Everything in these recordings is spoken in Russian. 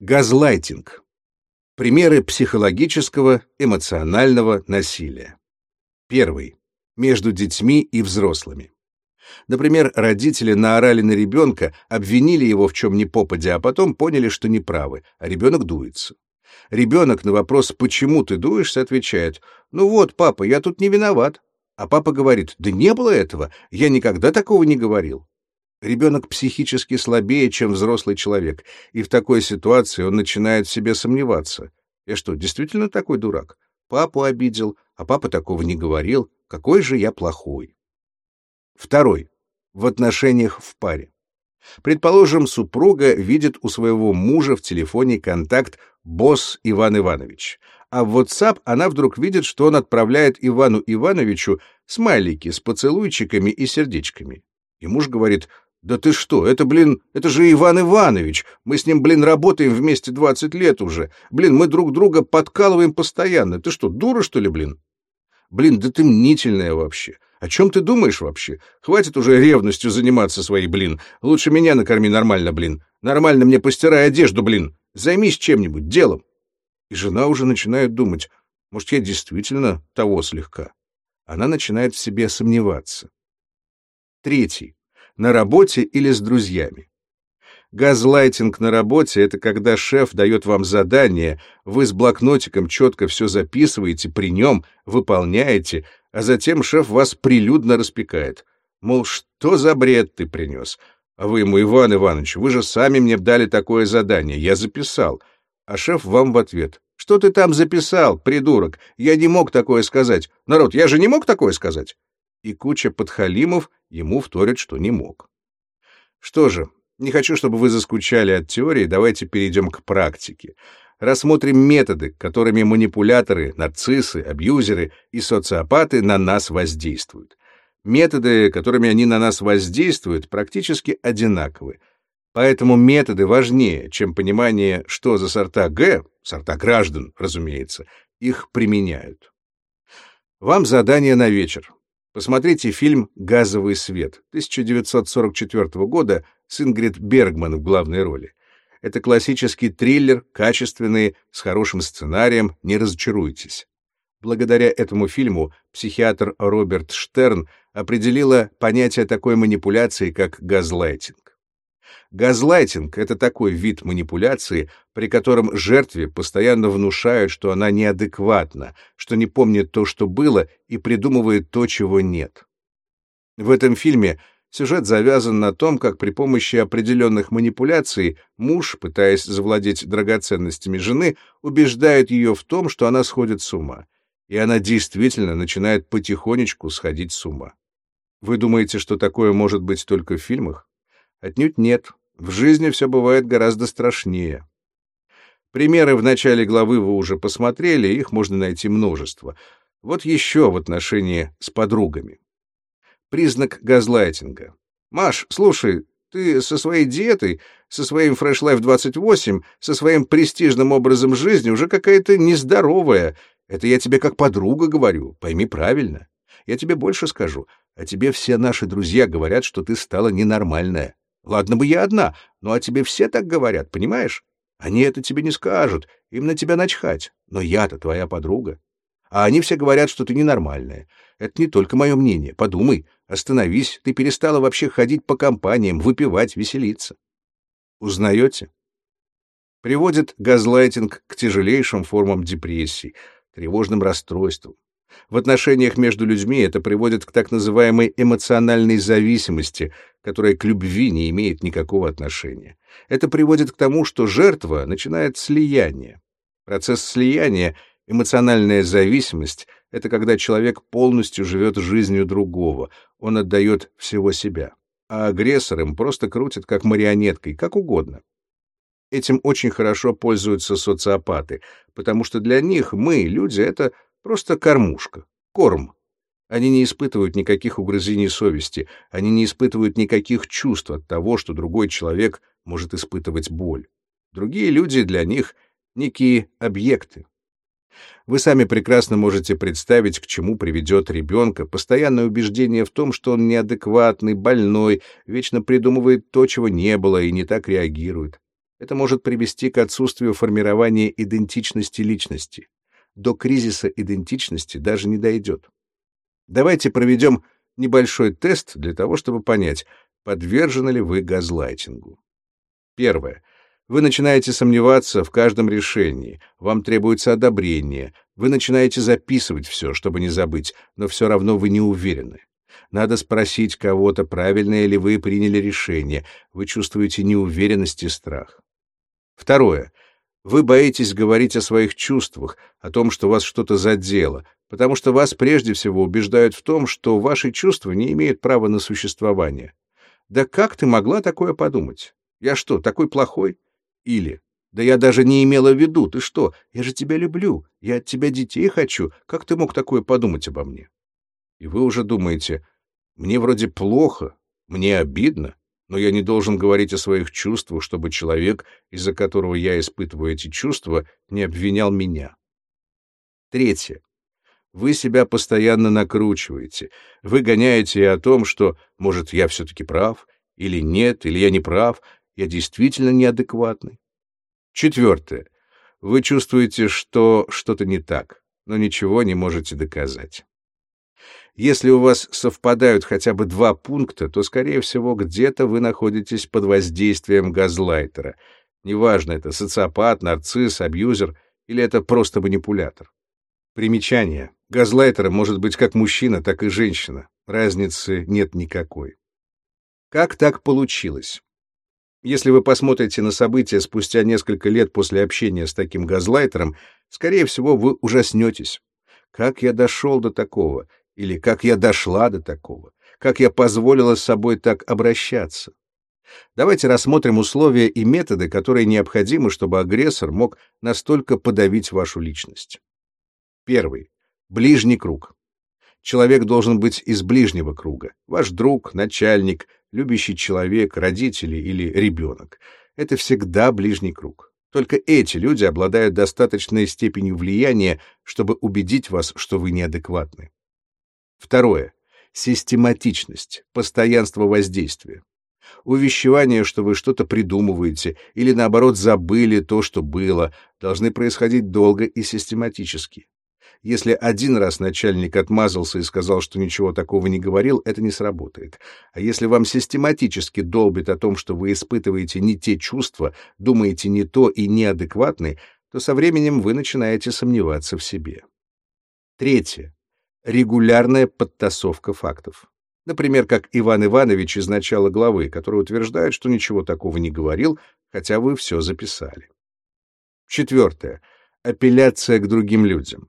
Газлайтинг. Примеры психологического, эмоционального насилия. Первый. Между детьми и взрослыми. Например, родители наорали на ребенка, обвинили его в чем ни попадя, а потом поняли, что неправы, а ребенок дуется. Ребенок на вопрос «почему ты дуешься?» отвечает «ну вот, папа, я тут не виноват». А папа говорит «да не было этого, я никогда такого не говорил». Ребенок психически слабее, чем взрослый человек, и в такой ситуации он начинает в себе сомневаться. Я что, действительно такой дурак? Папу обидел, а папа такого не говорил. Какой же я плохой? Второй. В отношениях в паре. Предположим, супруга видит у своего мужа в телефоне контакт «босс Иван Иванович», а в WhatsApp она вдруг видит, что он отправляет Ивану Ивановичу смайлики с поцелуйчиками и сердечками. И муж говорит да ты что, это, блин, это же Иван Иванович. Мы с ним, блин, работаем вместе 20 лет уже. Блин, мы друг друга подкалываем постоянно. Ты что, дура, что ли, блин? Блин, да ты мнительная вообще. О чем ты думаешь вообще? Хватит уже ревностью заниматься своей, блин. Лучше меня накорми нормально, блин. Нормально мне постирай одежду, блин. Займись чем-нибудь, делом. И жена уже начинает думать, может, я действительно того слегка. Она начинает в себе сомневаться. Третий на работе или с друзьями. Газлайтинг на работе — это когда шеф дает вам задание, вы с блокнотиком четко все записываете при нем, выполняете, а затем шеф вас прилюдно распекает. Мол, что за бред ты принес? А вы ему, Иван Иванович, вы же сами мне дали такое задание, я записал. А шеф вам в ответ. Что ты там записал, придурок? Я не мог такое сказать. Народ, я же не мог такое сказать и куча подхалимов ему вторят, что не мог. Что же, не хочу, чтобы вы заскучали от теории, давайте перейдем к практике. Рассмотрим методы, которыми манипуляторы, нарциссы, абьюзеры и социопаты на нас воздействуют. Методы, которыми они на нас воздействуют, практически одинаковы. Поэтому методы важнее, чем понимание, что за сорта Г, сорта граждан, разумеется, их применяют. Вам задание на вечер. Посмотрите фильм «Газовый свет» 1944 года с Ингрид Бергман в главной роли. Это классический триллер, качественный, с хорошим сценарием, не разочаруйтесь. Благодаря этому фильму психиатр Роберт Штерн определила понятие такой манипуляции, как газлайтинг. Газлайтинг — это такой вид манипуляции, при котором жертве постоянно внушают, что она неадекватна, что не помнит то, что было, и придумывает то, чего нет. В этом фильме сюжет завязан на том, как при помощи определенных манипуляций муж, пытаясь завладеть драгоценностями жены, убеждает ее в том, что она сходит с ума. И она действительно начинает потихонечку сходить с ума. Вы думаете, что такое может быть только в фильмах? Отнюдь нет. В жизни все бывает гораздо страшнее. Примеры в начале главы вы уже посмотрели, их можно найти множество. Вот еще в отношении с подругами. Признак газлайтинга. «Маш, слушай, ты со своей диетой, со своим Fresh Life 28, со своим престижным образом жизни уже какая-то нездоровая. Это я тебе как подруга говорю, пойми правильно. Я тебе больше скажу, а тебе все наши друзья говорят, что ты стала ненормальная. Ладно бы я одна, ну а тебе все так говорят, понимаешь? Они это тебе не скажут, им на тебя начхать. Но я-то твоя подруга. А они все говорят, что ты ненормальная. Это не только мое мнение. Подумай, остановись, ты перестала вообще ходить по компаниям, выпивать, веселиться. Узнаете? Приводит газлайтинг к тяжелейшим формам депрессии, тревожным расстройствам, в отношениях между людьми это приводит к так называемой эмоциональной зависимости, которая к любви не имеет никакого отношения. Это приводит к тому, что жертва начинает слияние. Процесс слияния, эмоциональная зависимость — это когда человек полностью живет жизнью другого, он отдает всего себя. А агрессор им просто крутит как марионеткой, как угодно. Этим очень хорошо пользуются социопаты, потому что для них мы, люди, это Просто кормушка, корм. Они не испытывают никаких угрызений совести, они не испытывают никаких чувств от того, что другой человек может испытывать боль. Другие люди для них — некие объекты. Вы сами прекрасно можете представить, к чему приведет ребенка постоянное убеждение в том, что он неадекватный, больной, вечно придумывает то, чего не было и не так реагирует. Это может привести к отсутствию формирования идентичности личности. До кризиса идентичности даже не дойдет. Давайте проведем небольшой тест для того, чтобы понять, подвержены ли вы газлайтингу. Первое. Вы начинаете сомневаться в каждом решении, вам требуется одобрение, вы начинаете записывать все, чтобы не забыть, но все равно вы не уверены. Надо спросить кого-то, правильное ли вы приняли решение, вы чувствуете неуверенность и страх. Второе. Вы боитесь говорить о своих чувствах, о том, что вас что-то задело, потому что вас прежде всего убеждают в том, что ваши чувства не имеют права на существование. Да как ты могла такое подумать? Я что, такой плохой? Или «Да я даже не имела в виду, ты что? Я же тебя люблю, я от тебя детей хочу, как ты мог такое подумать обо мне?» И вы уже думаете «Мне вроде плохо, мне обидно, но я не должен говорить о своих чувствах, чтобы человек, из-за которого я испытываю эти чувства, не обвинял меня». Третье. Вы себя постоянно накручиваете. Вы гоняете о том, что, может, я все-таки прав, или нет, или я не прав, я действительно неадекватный. Четвертое. Вы чувствуете, что что-то не так, но ничего не можете доказать. Если у вас совпадают хотя бы два пункта, то, скорее всего, где-то вы находитесь под воздействием газлайтера. Неважно, это социопат, нарцисс, абьюзер или это просто манипулятор. Примечание. Газлайтер может быть как мужчина, так и женщина. Разницы нет никакой. Как так получилось? Если вы посмотрите на события спустя несколько лет после общения с таким газлайтером, скорее всего, вы ужаснетесь. Как я дошел до такого? Или как я дошла до такого? Как я позволила с собой так обращаться? Давайте рассмотрим условия и методы, которые необходимы, чтобы агрессор мог настолько подавить вашу личность. Первый. Ближний круг. Человек должен быть из ближнего круга. Ваш друг, начальник, любящий человек, родители или ребенок. Это всегда ближний круг. Только эти люди обладают достаточной степенью влияния, чтобы убедить вас, что вы неадекватны. Второе. Систематичность, постоянство воздействия. Увещевание, что вы что-то придумываете или, наоборот, забыли то, что было, должны происходить долго и систематически. Если один раз начальник отмазался и сказал, что ничего такого не говорил, это не сработает. А если вам систематически долбит о том, что вы испытываете не те чувства, думаете не то и неадекватны, то со временем вы начинаете сомневаться в себе. Третье. Регулярная подтасовка фактов. Например, как Иван Иванович из начала главы, который утверждает, что ничего такого не говорил, хотя вы все записали. Четвертое. Апелляция к другим людям.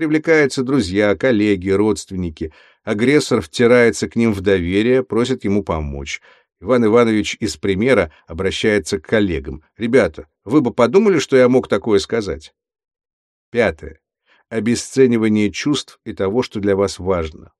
Привлекаются друзья, коллеги, родственники. Агрессор втирается к ним в доверие, просит ему помочь. Иван Иванович из примера обращается к коллегам. «Ребята, вы бы подумали, что я мог такое сказать?» Пятое. Обесценивание чувств и того, что для вас важно.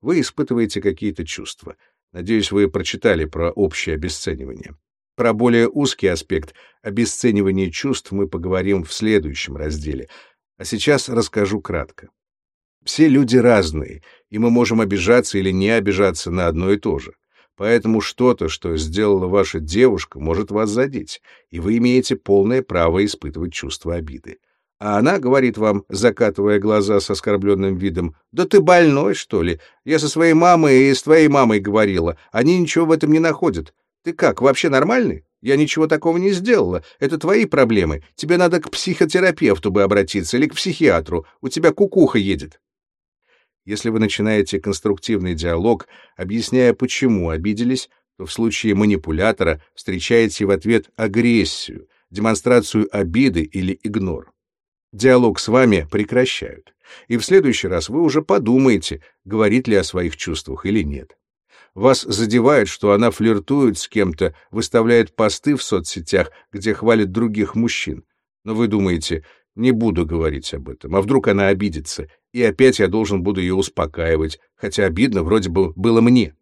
Вы испытываете какие-то чувства. Надеюсь, вы прочитали про общее обесценивание. Про более узкий аспект обесценивания чувств мы поговорим в следующем разделе — а сейчас расскажу кратко. Все люди разные, и мы можем обижаться или не обижаться на одно и то же. Поэтому что-то, что сделала ваша девушка, может вас задеть, и вы имеете полное право испытывать чувство обиды. А она говорит вам, закатывая глаза с оскорбленным видом, «Да ты больной, что ли? Я со своей мамой и с твоей мамой говорила. Они ничего в этом не находят. Ты как, вообще нормальный?» Я ничего такого не сделала. Это твои проблемы. Тебе надо к психотерапевту бы обратиться или к психиатру. У тебя кукуха едет. Если вы начинаете конструктивный диалог, объясняя, почему обиделись, то в случае манипулятора встречаете в ответ агрессию, демонстрацию обиды или игнор. Диалог с вами прекращают, и в следующий раз вы уже подумаете, говорит ли о своих чувствах или нет. Вас задевает, что она флиртует с кем-то, выставляет посты в соцсетях, где хвалит других мужчин. Но вы думаете, не буду говорить об этом, а вдруг она обидится, и опять я должен буду ее успокаивать, хотя обидно вроде бы было мне.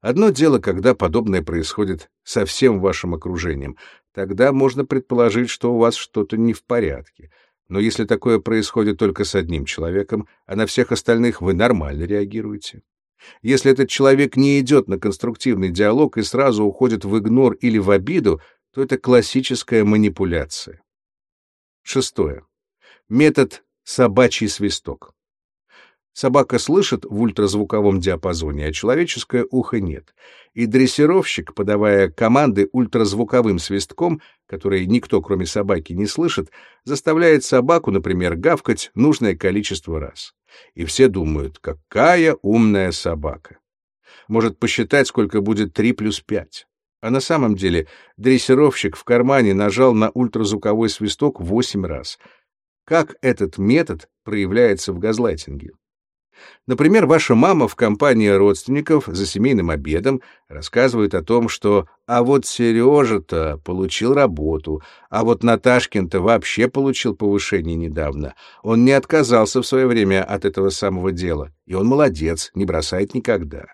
Одно дело, когда подобное происходит со всем вашим окружением. Тогда можно предположить, что у вас что-то не в порядке. Но если такое происходит только с одним человеком, а на всех остальных вы нормально реагируете. Если этот человек не идет на конструктивный диалог и сразу уходит в игнор или в обиду, то это классическая манипуляция. Шестое. Метод собачий свисток. Собака слышит в ультразвуковом диапазоне, а человеческое ухо нет. И дрессировщик, подавая команды ультразвуковым свистком, которые никто, кроме собаки, не слышит, заставляет собаку, например, гавкать нужное количество раз. И все думают, какая умная собака. Может посчитать, сколько будет 3 плюс 5. А на самом деле дрессировщик в кармане нажал на ультразвуковой свисток 8 раз. Как этот метод проявляется в газлайтинге? Например, ваша мама в компании родственников за семейным обедом рассказывает о том, что «а вот Сережа-то получил работу, а вот Наташкин-то вообще получил повышение недавно. Он не отказался в свое время от этого самого дела, и он молодец, не бросает никогда».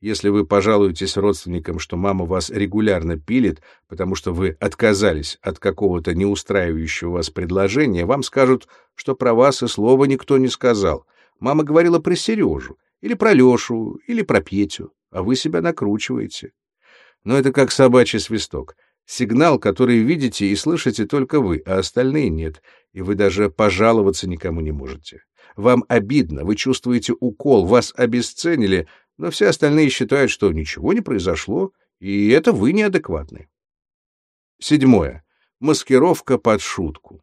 Если вы пожалуетесь родственникам, что мама вас регулярно пилит, потому что вы отказались от какого-то неустраивающего вас предложения, вам скажут, что про вас и слова никто не сказал — Мама говорила про Сережу, или про Лешу, или про Петю, а вы себя накручиваете. Но это как собачий свисток. Сигнал, который видите и слышите только вы, а остальные нет, и вы даже пожаловаться никому не можете. Вам обидно, вы чувствуете укол, вас обесценили, но все остальные считают, что ничего не произошло, и это вы неадекватны. Седьмое. Маскировка под шутку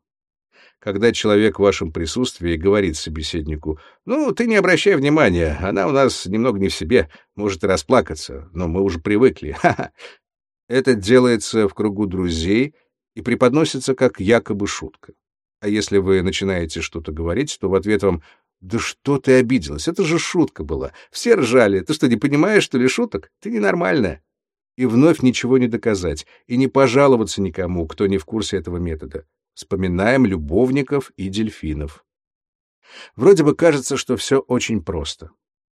когда человек в вашем присутствии говорит собеседнику, «Ну, ты не обращай внимания, она у нас немного не в себе, может и расплакаться, но мы уже привыкли, ха-ха». Это делается в кругу друзей и преподносится как якобы шутка. А если вы начинаете что-то говорить, то в ответ вам «Да что ты обиделась? Это же шутка была. Все ржали. Ты что, не понимаешь, что ли, шуток? Ты ненормальная». И вновь ничего не доказать, и не пожаловаться никому, кто не в курсе этого метода. Вспоминаем любовников и дельфинов. Вроде бы кажется, что все очень просто.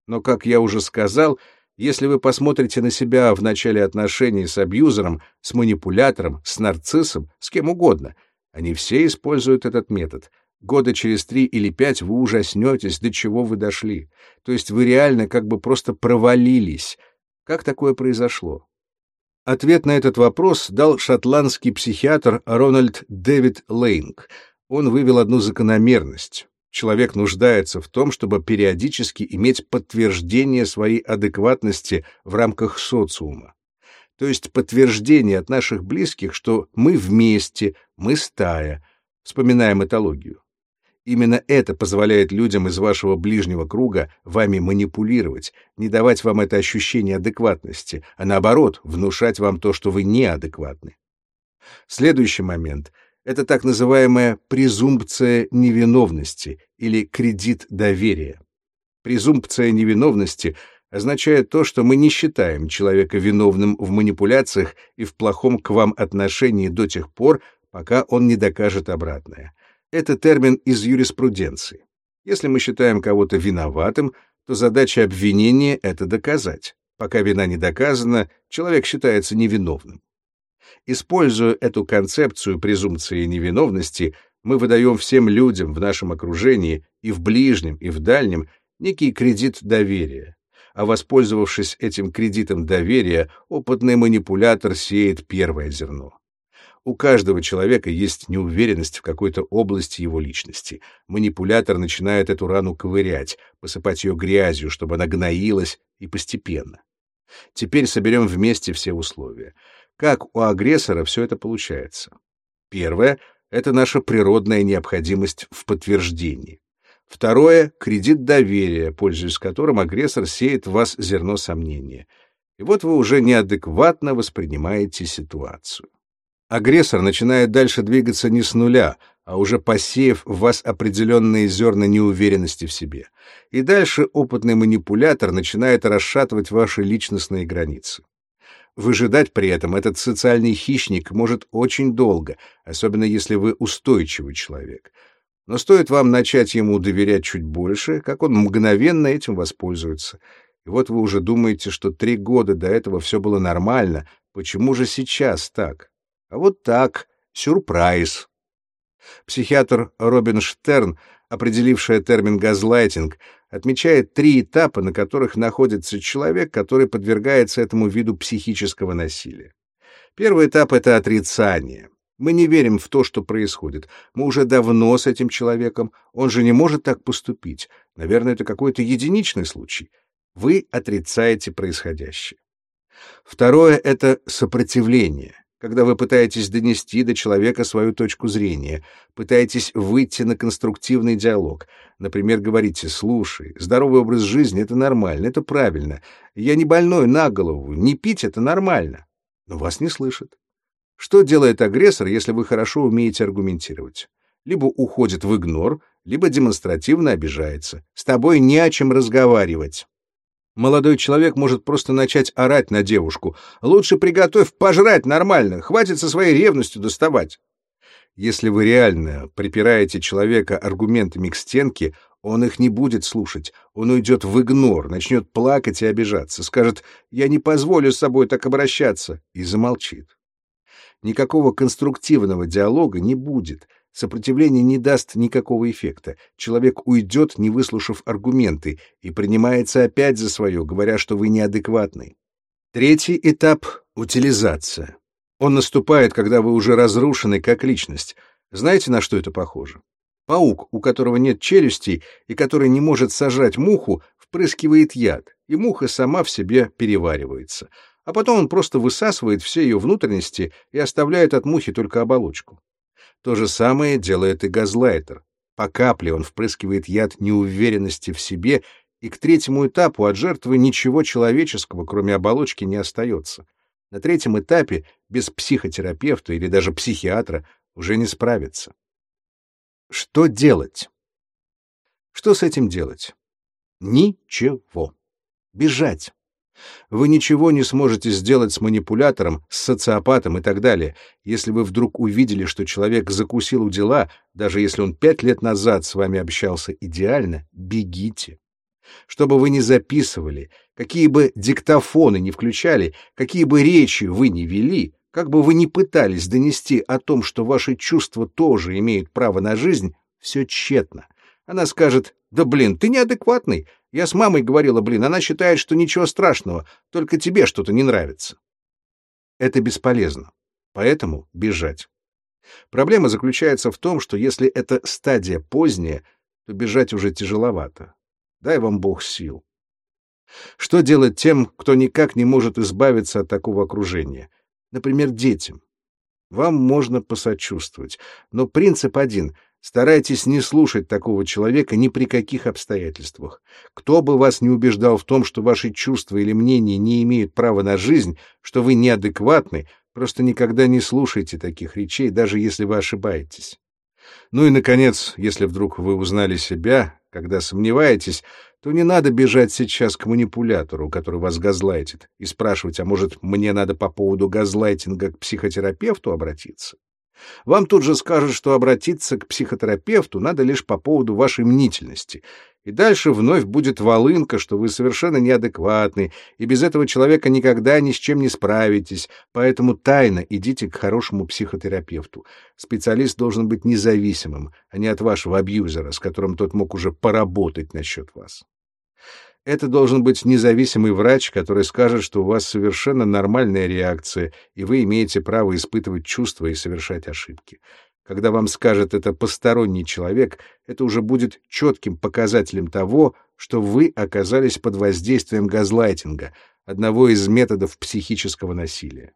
Но, как я уже сказал, если вы посмотрите на себя в начале отношений с абьюзером, с манипулятором, с нарциссом, с кем угодно, они все используют этот метод. Года через три или пять вы ужаснетесь, до чего вы дошли. То есть вы реально как бы просто провалились. Как такое произошло? Ответ на этот вопрос дал шотландский психиатр Рональд Дэвид Лейнг. Он вывел одну закономерность. Человек нуждается в том, чтобы периодически иметь подтверждение своей адекватности в рамках социума. То есть подтверждение от наших близких, что мы вместе, мы стая. Вспоминаем этологию. Именно это позволяет людям из вашего ближнего круга вами манипулировать, не давать вам это ощущение адекватности, а наоборот, внушать вам то, что вы неадекватны. Следующий момент — это так называемая презумпция невиновности или кредит доверия. Презумпция невиновности означает то, что мы не считаем человека виновным в манипуляциях и в плохом к вам отношении до тех пор, пока он не докажет обратное. Это термин из юриспруденции. Если мы считаем кого-то виноватым, то задача обвинения — это доказать. Пока вина не доказана, человек считается невиновным. Используя эту концепцию презумпции невиновности, мы выдаем всем людям в нашем окружении, и в ближнем, и в дальнем, некий кредит доверия. А воспользовавшись этим кредитом доверия, опытный манипулятор сеет первое зерно. У каждого человека есть неуверенность в какой-то области его личности. Манипулятор начинает эту рану ковырять, посыпать ее грязью, чтобы она гноилась, и постепенно. Теперь соберем вместе все условия. Как у агрессора все это получается? Первое — это наша природная необходимость в подтверждении. Второе — кредит доверия, пользуясь которым агрессор сеет в вас зерно сомнения. И вот вы уже неадекватно воспринимаете ситуацию. Агрессор начинает дальше двигаться не с нуля, а уже посеяв в вас определенные зерна неуверенности в себе. И дальше опытный манипулятор начинает расшатывать ваши личностные границы. Выжидать при этом этот социальный хищник может очень долго, особенно если вы устойчивый человек. Но стоит вам начать ему доверять чуть больше, как он мгновенно этим воспользуется. И вот вы уже думаете, что три года до этого все было нормально, почему же сейчас так? А вот так, сюрприз. Психиатр Робин Штерн, определивший термин «газлайтинг», отмечает три этапа, на которых находится человек, который подвергается этому виду психического насилия. Первый этап — это отрицание. Мы не верим в то, что происходит. Мы уже давно с этим человеком. Он же не может так поступить. Наверное, это какой-то единичный случай. Вы отрицаете происходящее. Второе — это сопротивление когда вы пытаетесь донести до человека свою точку зрения, пытаетесь выйти на конструктивный диалог. Например, говорите «Слушай, здоровый образ жизни — это нормально, это правильно. Я не больной на голову, не пить — это нормально». Но вас не слышат. Что делает агрессор, если вы хорошо умеете аргументировать? Либо уходит в игнор, либо демонстративно обижается. С тобой не о чем разговаривать. Молодой человек может просто начать орать на девушку. «Лучше приготовь пожрать нормально, хватит со своей ревностью доставать». Если вы реально припираете человека аргументами к стенке, он их не будет слушать, он уйдет в игнор, начнет плакать и обижаться, скажет «я не позволю с собой так обращаться» и замолчит. Никакого конструктивного диалога не будет, Сопротивление не даст никакого эффекта. Человек уйдет, не выслушав аргументы, и принимается опять за свое, говоря, что вы неадекватный. Третий этап — утилизация. Он наступает, когда вы уже разрушены как личность. Знаете, на что это похоже? Паук, у которого нет челюстей и который не может сожрать муху, впрыскивает яд, и муха сама в себе переваривается. А потом он просто высасывает все ее внутренности и оставляет от мухи только оболочку. То же самое делает и газлайтер. По капле он впрыскивает яд неуверенности в себе, и к третьему этапу от жертвы ничего человеческого, кроме оболочки, не остается. На третьем этапе без психотерапевта или даже психиатра уже не справиться. Что делать? Что с этим делать? Ничего. Бежать. Вы ничего не сможете сделать с манипулятором, с социопатом и так далее, если вы вдруг увидели, что человек закусил у дела, даже если он пять лет назад с вами общался идеально, бегите. Что бы вы ни записывали, какие бы диктофоны ни включали, какие бы речи вы ни вели, как бы вы ни пытались донести о том, что ваши чувства тоже имеют право на жизнь, все тщетно. Она скажет, да блин, ты неадекватный, я с мамой говорила, блин, она считает, что ничего страшного, только тебе что-то не нравится. Это бесполезно. Поэтому бежать. Проблема заключается в том, что если эта стадия поздняя, то бежать уже тяжеловато. Дай вам Бог сил. Что делать тем, кто никак не может избавиться от такого окружения? Например, детям. Вам можно посочувствовать, но принцип один — Старайтесь не слушать такого человека ни при каких обстоятельствах. Кто бы вас не убеждал в том, что ваши чувства или мнения не имеют права на жизнь, что вы неадекватны, просто никогда не слушайте таких речей, даже если вы ошибаетесь. Ну и, наконец, если вдруг вы узнали себя, когда сомневаетесь, то не надо бежать сейчас к манипулятору, который вас газлайтит, и спрашивать, а может, мне надо по поводу газлайтинга к психотерапевту обратиться? Вам тут же скажут, что обратиться к психотерапевту надо лишь по поводу вашей мнительности. И дальше вновь будет волынка, что вы совершенно неадекватны, и без этого человека никогда ни с чем не справитесь, поэтому тайно идите к хорошему психотерапевту. Специалист должен быть независимым, а не от вашего абьюзера, с которым тот мог уже поработать насчет вас. Это должен быть независимый врач, который скажет, что у вас совершенно нормальная реакция, и вы имеете право испытывать чувства и совершать ошибки. Когда вам скажет это посторонний человек, это уже будет четким показателем того, что вы оказались под воздействием газлайтинга, одного из методов психического насилия.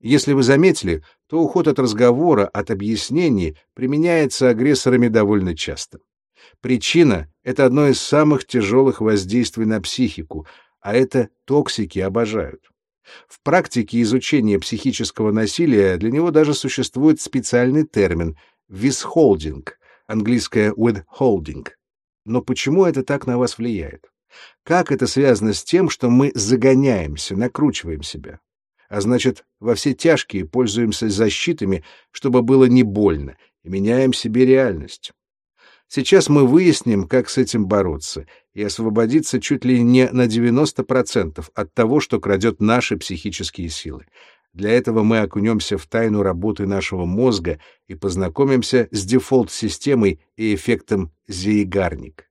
Если вы заметили, то уход от разговора, от объяснений применяется агрессорами довольно часто. Причина — это одно из самых тяжелых воздействий на психику, а это токсики обожают. В практике изучения психического насилия для него даже существует специальный термин withholding, английское withholding. Но почему это так на вас влияет? Как это связано с тем, что мы загоняемся, накручиваем себя? А значит, во все тяжкие пользуемся защитами, чтобы было не больно, и меняем себе реальность. Сейчас мы выясним, как с этим бороться, и освободиться чуть ли не на 90% от того, что крадет наши психические силы. Для этого мы окунемся в тайну работы нашего мозга и познакомимся с дефолт-системой и эффектом Зейгарник.